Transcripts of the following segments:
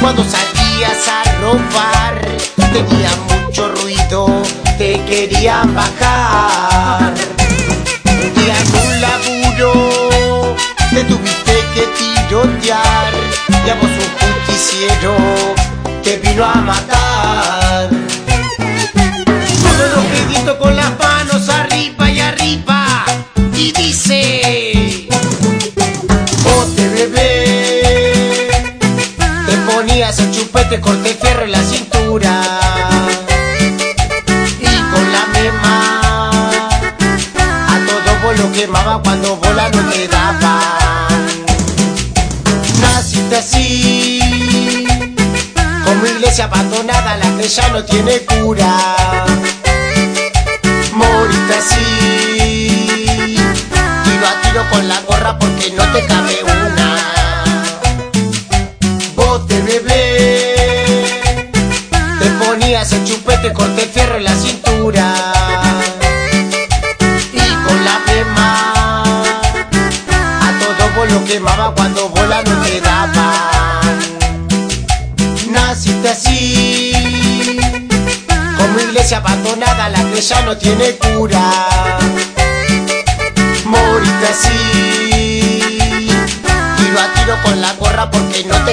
Cuando salías a robar, tenía mucho ruido, te querían bajar. Y a el chupete, corte fierro en la cintura. Y con la misma a todo vos quemaba cuando bola no te daban. Naciste así, como iglesia abandonada, la que ya no tiene cura. Moriste así, tiro a tiro con la gorra porque no te cabe una. Bote bebé, chupete, corte fierro en la cintura. Y con la misma a todo vos quemaba cuando bola no te daban. Naciste así, como iglesia abandonada, la que ya no tiene cura. Moriste así, tiro a tiro con la gorra porque no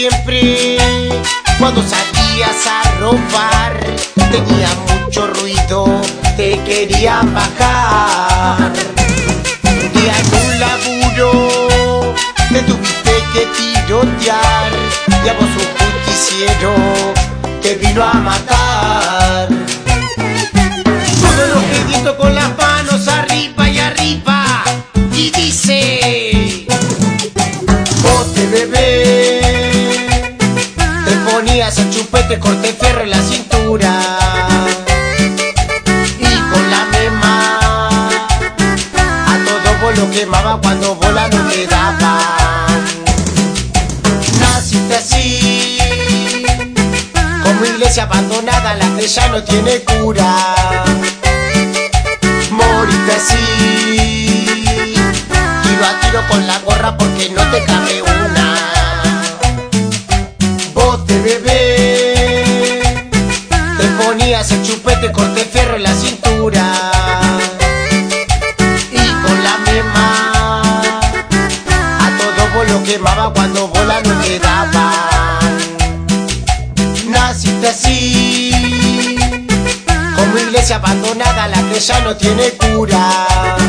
siempre cuando salías a robar. Tenía mucho ruido, te querían bajar. En un laburo te tuviste que tirotear y a vos un justiciero te vino a matar. Chupete corte fierro en la cintura. Y con la misma a todo vos quemaba cuando bola no te daban naciste así como iglesia abandonada la que ya no tiene cura abandonada la que ya no tiene cura